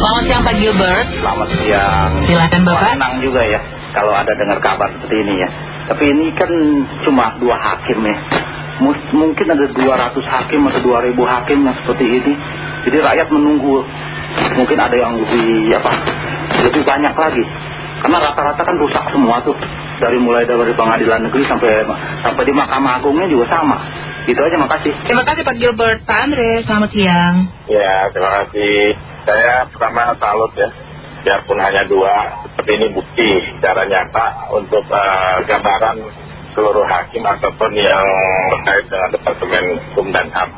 Selamat siang Pak Gilbert. Selamat siang. Silakan Bapak. Senang juga ya kalau ada dengar kabar seperti ini ya. Tapi ini kan cuma dua hakim ya. Mungkin ada 200 hakim atau 2000 hakim yang seperti ini. Jadi rakyat menunggu. Mungkin ada yang lebih apa? Lebih banyak lagi. Karena rata-rata kan rusak semua tuh. Dari mulai dari pengadilan negeri sampai sampai di Mahkamah Agungnya juga sama. Itu aja makasih. Terima kasih Pak Gilbert. Pak Andre, selamat siang. Ya, terima kasih. Saya pertama salut ya. Biarpun hanya dua, seperti ini bukti secara nyata untuk eh, gambaran seluruh hakim ataupun yang terkait dengan Departemen Hukum dan HAM.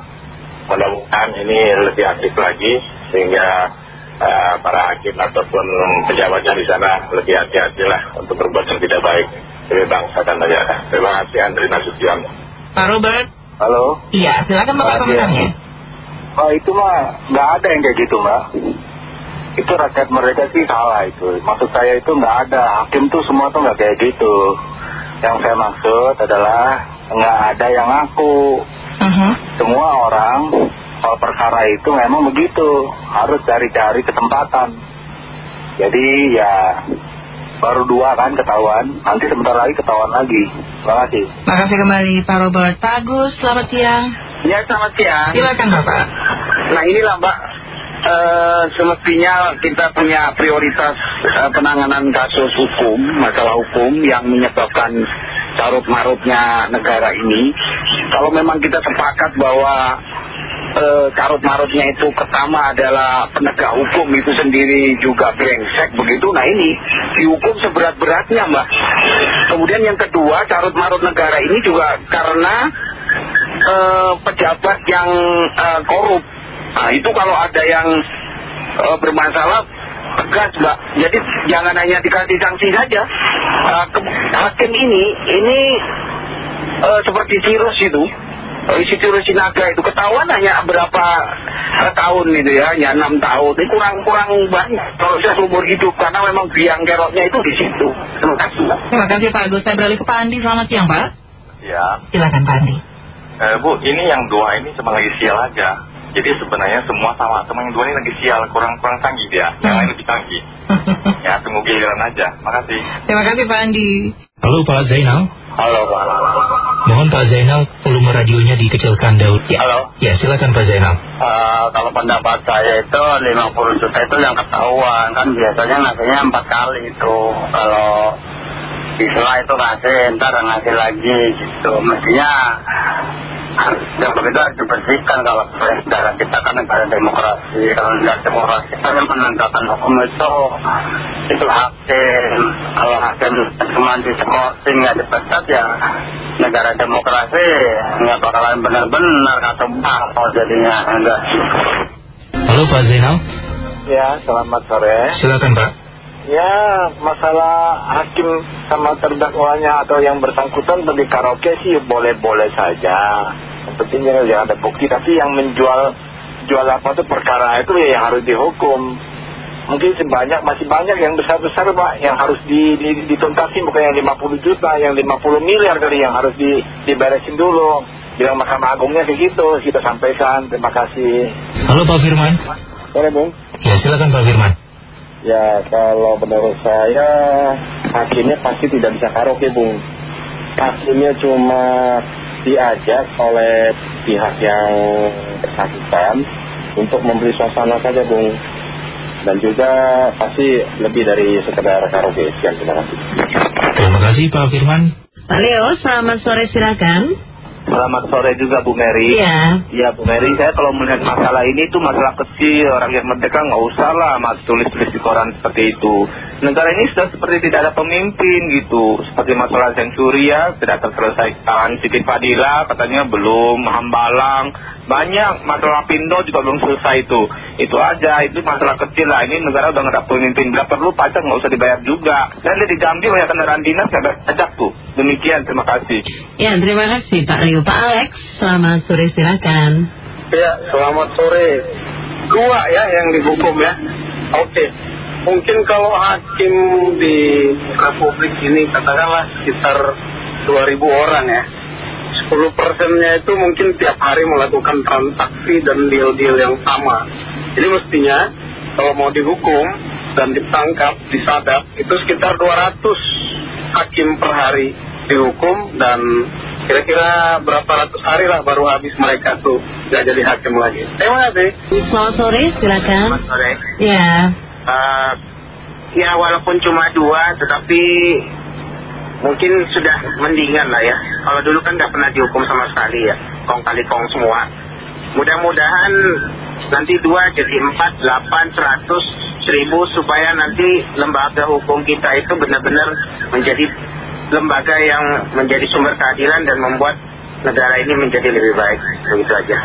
Mudah-mudahan ini lebih aktif lagi sehingga eh, para hakim ataupun pejabatnya di sana lebih hati-hati lah untuk berbuat yang tidak baik demi bangsa dan negara. Terima kasih Andri Nasution. Pak Robert. Halo? Iya, silakan Bapak komentarnya. Oh itu mah nggak ada yang kayak gitu mbak. Itu rakyat mereka sih salah itu. Maksud saya itu nggak ada. Hakim tuh semua tuh nggak kayak gitu. Yang saya maksud adalah nggak ada yang ngaku. Mhm. Semua orang kalau perkara itu memang begitu. Harus cari-cari kesempatan. Jadi ya baru dua kan ketahuan. Nanti sebentar lagi ketahuan lagi. Terima kasih. Terima kasih kembali Pak Robert. Pak Agus, selamat siang. Ya selamat siang. Silakan Bapak. Nah inilah Mbak, eh, semestinya kita punya prioritas eh, penanganan kasus hukum, masalah hukum yang menyebabkan carut marutnya negara ini. Kalau memang kita sepakat bahwa eh, carut marutnya itu pertama adalah penegak hukum itu sendiri juga brengsek begitu, nah ini dihukum seberat-beratnya Mbak. Kemudian yang kedua carut marut negara ini juga karena eh, pejabat yang eh, korup. Nah itu kalau ada yang eh, bermasalah tegas mbak. Jadi jangan hanya dikasih sanksi saja. Eh, ke- hakim ini ini eh, seperti virus itu. Eh, Isi virus naga itu ketahuan hanya berapa tahun itu ya, hanya enam tahun. Ini kurang-kurang banyak kalau saya seumur hidup karena memang biang keroknya itu di situ. Terima kasih. Mbak. Terima kasih Pak Agus. Saya beralih ke Pak Andi. Selamat siang Pak. Ya, Silakan Pak Andi. Eh, Bu, ini yang dua ini cuma lagi sial aja. Jadi sebenarnya semua sama, sama yang dua ini lagi sial, kurang-kurang canggih dia. Yang lain lebih canggih. Ya, tunggu giliran aja. Makasih. Terima kasih Pak Andi. Halo Pak Zainal, Halo, Pak. mohon Pak Zainal volume radionya dikecilkan Daud. Ya. Halo. Ya silakan Pak Zainal. Eh, kalau pendapat saya itu 50 juta itu yang ketahuan kan biasanya ngasihnya empat kali itu kalau Islah itu ngasih ntar ngasih lagi gitu mestinya yang begitu harus dibersihkan kalau negara kita kan negara demokrasi. Kalau negara demokrasi kan yang menegakkan hukum itu itu hakim. Kalau hakim cuma diskorsing nggak dipecat ya negara demokrasi nggak bakalan benar-benar atau bakal jadinya. Enggak. Halo Pak Zainal, Ya selamat sore. silakan Pak. Ya, masalah hakim sama terdakwanya atau yang bersangkutan pergi karaoke sih boleh-boleh saja. Yang penting jangan ada bukti, tapi yang menjual jual apa tuh perkara itu ya yang harus dihukum. Mungkin sebanyak, masih banyak yang besar-besar Pak, yang harus di, di, dituntasin bukan yang 50 juta, yang 50 miliar kali yang harus di, diberesin dulu. Bilang Mahkamah Agungnya kayak gitu, kita sampaikan, terima kasih. Halo Pak Firman. Boleh Bung? Ya silakan Pak Firman. Ya kalau menurut saya hakimnya pasti tidak bisa karaoke bung Hakimnya cuma diajak oleh pihak yang bersangkutan untuk memberi suasana saja bung Dan juga pasti lebih dari sekedar karaoke Sekian terima kasih Terima kasih Pak Firman. Pak Leo, selamat sore silakan. Selamat sore juga Bu Mary. Iya. Ya Bu Mary, saya kalau melihat masalah ini itu masalah kecil, rakyat merdeka nggak usah lah mas tulis-tulis di koran seperti itu. Negara ini sudah seperti tidak ada pemimpin gitu, seperti masalah sensuria tidak terselesaikan, Siti Fadila katanya belum, Hambalang, banyak masalah Pindo juga belum selesai itu. Itu aja, itu masalah kecil lah. Ini negara udah nggak ada pemimpin, bila perlu pajak nggak usah dibayar juga. Dan di Jambi banyak kendaraan dinas nggak ada pajak tuh. Demikian, terima kasih. Ya, terima kasih Pak Leo. Pak Alex, selamat sore silakan. Ya, selamat sore. Dua ya yang dihukum ya. Oke. Mungkin kalau hakim di Republik ini katakanlah sekitar 2000 orang ya. 10 persennya itu mungkin tiap hari melakukan transaksi dan deal-deal yang sama. Jadi mestinya kalau mau dihukum dan ditangkap, disadap, itu sekitar 200 hakim per hari dihukum dan kira-kira berapa ratus hari lah baru habis mereka tuh nggak jadi hakim lagi. Terima kasih. Selamat sore, silakan. Selamat sore. Ya, Eh, ya walaupun cuma dua, tetapi mungkin sudah mendingan lah ya. Kalau dulu kan nggak pernah dihukum sama sekali ya, kong kali kong semua. Mudah-mudahan nanti dua jadi empat, delapan, seratus, seribu supaya nanti lembaga hukum kita itu benar-benar menjadi lembaga yang menjadi sumber keadilan dan membuat negara ini menjadi lebih baik. Begitu aja.